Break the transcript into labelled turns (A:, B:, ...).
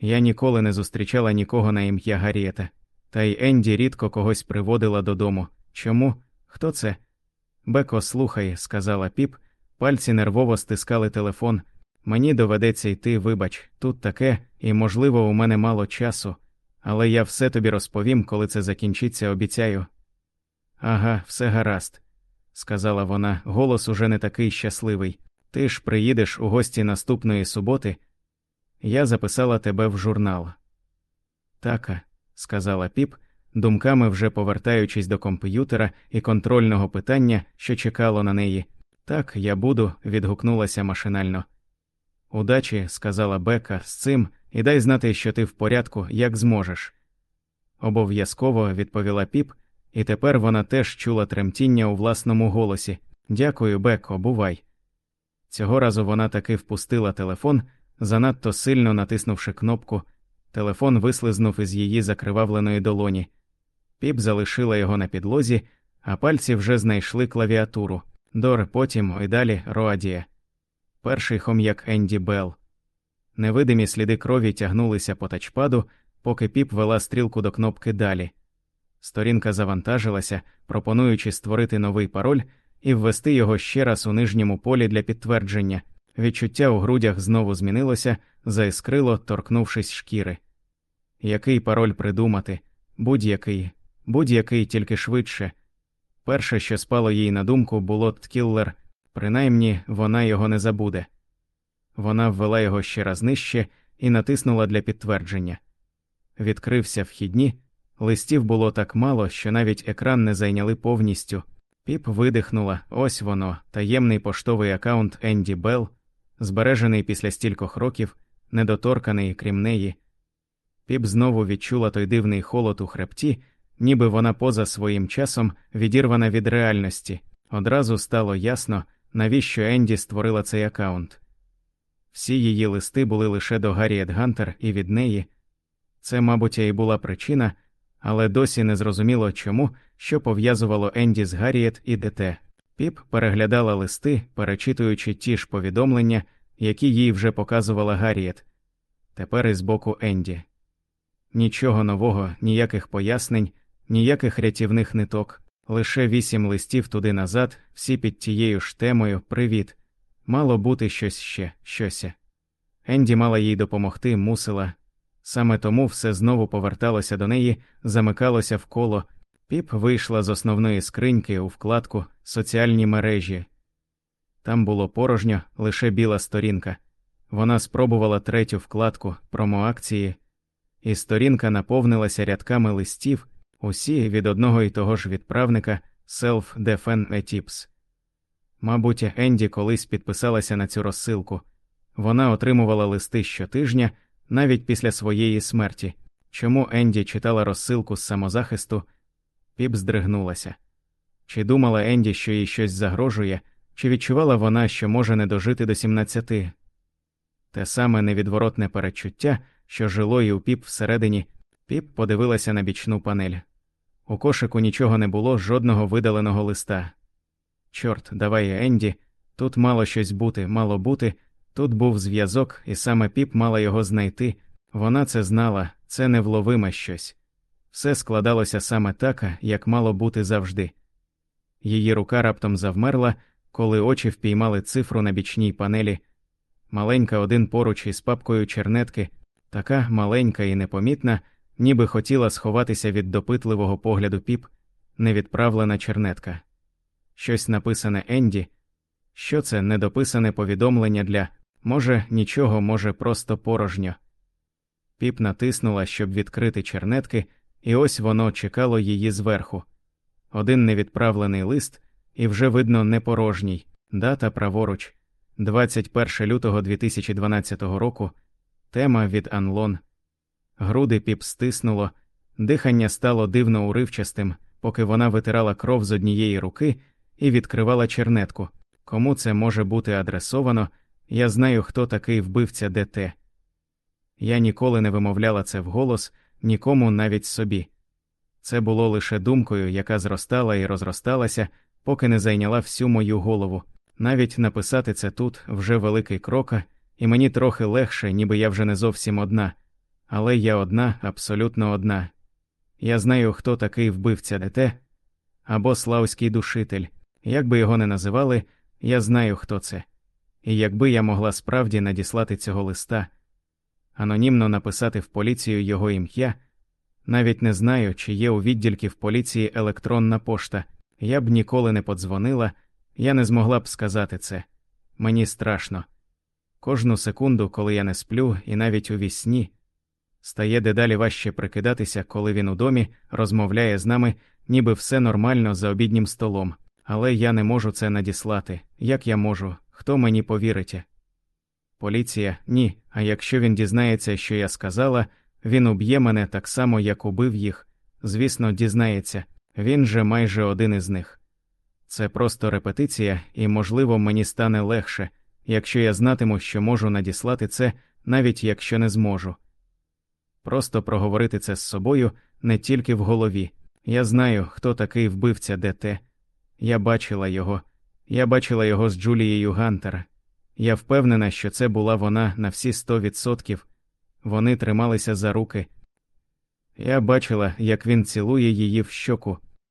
A: Я ніколи не зустрічала нікого на ім'я Гарріета, та й Енді рідко когось приводила додому. Чому? Хто це? Беко, слухай, сказала піп, пальці нервово стискали телефон. Мені доведеться йти, вибач, тут таке, і, можливо, у мене мало часу, але я все тобі розповім, коли це закінчиться, обіцяю. Ага, все гаразд, сказала вона, голос уже не такий щасливий. Ти ж приїдеш у гості наступної суботи. Я записала тебе в журнал. Така, сказала піп, думками вже повертаючись до комп'ютера і контрольного питання, що чекало на неї. Так, я буду, відгукнулася машинально. Удачі, сказала Бека, з цим, і дай знати, що ти в порядку, як зможеш. Обов'язково відповіла піп, і тепер вона теж чула тремтіння у власному голосі. Дякую, Беко, бувай. Цього разу вона таки впустила телефон, занадто сильно натиснувши кнопку. Телефон вислизнув із її закривавленої долоні. Піп залишила його на підлозі, а пальці вже знайшли клавіатуру. Дор, потім і далі Роадія. Перший хом'як Енді Белл. Невидимі сліди крові тягнулися по тачпаду, поки піп вела стрілку до кнопки далі. Сторінка завантажилася, пропонуючи створити новий пароль і ввести його ще раз у нижньому полі для підтвердження. Відчуття у грудях знову змінилося, заіскрило, торкнувшись шкіри. Який пароль придумати? Будь-який, будь-який тільки швидше. Перше, що спало їй на думку, було Ткіллер, принаймні вона його не забуде. Вона ввела його ще раз нижче і натиснула для підтвердження. Відкрився вхідні, листів було так мало, що навіть екран не зайняли повністю. Піп видихнула, ось воно, таємний поштовий аккаунт Енді Белл, збережений після стількох років, недоторканий, крім неї. Піп знову відчула той дивний холод у хребті, ніби вона поза своїм часом відірвана від реальності. Одразу стало ясно, навіщо Енді створила цей аккаунт. Всі її листи були лише до Гарріет Гантер і від неї. Це, мабуть, і була причина, але досі не зрозуміло чому, що пов'язувало Енді з Гарріет і ДТ. Піп переглядала листи, перечитуючи ті ж повідомлення, які їй вже показувала Гарріет. Тепер із боку Енді. Нічого нового, ніяких пояснень, ніяких рятівних ниток, лише вісім листів туди назад, всі під тією ж темою Привіт. Мало бути щось ще, щося. Енді мала їй допомогти, мусила. Саме тому все знову поверталося до неї, замикалося в коло. Піп вийшла з основної скриньки у вкладку Соціальні мережі. Там було порожньо, лише біла сторінка. Вона спробувала третю вкладку промоакції, і сторінка наповнилася рядками листів, усі від одного і того ж відправника Self Defense Tips. Мабуть, Енді колись підписалася на цю розсилку. Вона отримувала листи щотижня, навіть після своєї смерті. Чому Енді читала розсилку з самозахисту? Піп здригнулася. Чи думала Енді, що їй щось загрожує, чи відчувала вона, що може не дожити до 17? Те саме невідворотне перечуття, що жило і у піп всередині, піп подивилася на бічну панель. У кошику нічого не було, жодного видаленого листа. Чорт, давай, Енді, тут мало щось бути, мало бути, тут був зв'язок, і саме піп мала його знайти. Вона це знала, це невловиме щось. Все складалося саме так, як мало бути завжди. Її рука раптом завмерла, коли очі впіймали цифру на бічній панелі. Маленька один поруч із папкою чернетки, така маленька і непомітна, ніби хотіла сховатися від допитливого погляду піп, невідправлена чернетка. Щось написане Енді, що це недописане повідомлення для може, нічого, може, просто порожньо. Піп натиснула, щоб відкрити чернетки, і ось воно чекало її зверху. Один невідправлений лист, і вже видно непорожній, дата праворуч, 21 лютого 2012 року, тема від Анлон. Груди піп стиснуло, дихання стало дивно уривчастим, поки вона витирала кров з однієї руки і відкривала чернетку. Кому це може бути адресовано, я знаю, хто такий вбивця ДТ. Я ніколи не вимовляла це вголос, нікому навіть собі. Це було лише думкою, яка зростала і розросталася, поки не зайняла всю мою голову. Навіть написати це тут вже великий крок, і мені трохи легше, ніби я вже не зовсім одна. Але я одна, абсолютно одна. Я знаю, хто такий вбивця ДТ або славський душитель. Як би його не називали, я знаю, хто це. І якби я могла справді надіслати цього листа, анонімно написати в поліцію його ім'я, навіть не знаю, чи є у відділків поліції електронна пошта, я б ніколи не подзвонила, я не змогла б сказати це. Мені страшно. Кожну секунду, коли я не сплю, і навіть у вісні, стає дедалі важче прикидатися, коли він у домі розмовляє з нами, ніби все нормально за обіднім столом, але я не можу це надіслати. Як я можу? Хто мені повірить? Поліція ні. А якщо він дізнається, що я сказала, він уб'є мене так само, як убив їх. Звісно, дізнається, він же майже один із них. Це просто репетиція, і, можливо, мені стане легше, якщо я знатиму, що можу надіслати це, навіть якщо не зможу. Просто проговорити це з собою не тільки в голові. Я знаю, хто такий вбивця ДТ. Я бачила його, я бачила його з Джулією Гантера. Я впевнена, що це була вона на всі сто відсотків. Вони трималися за руки. Я бачила, як він цілує її в щоку,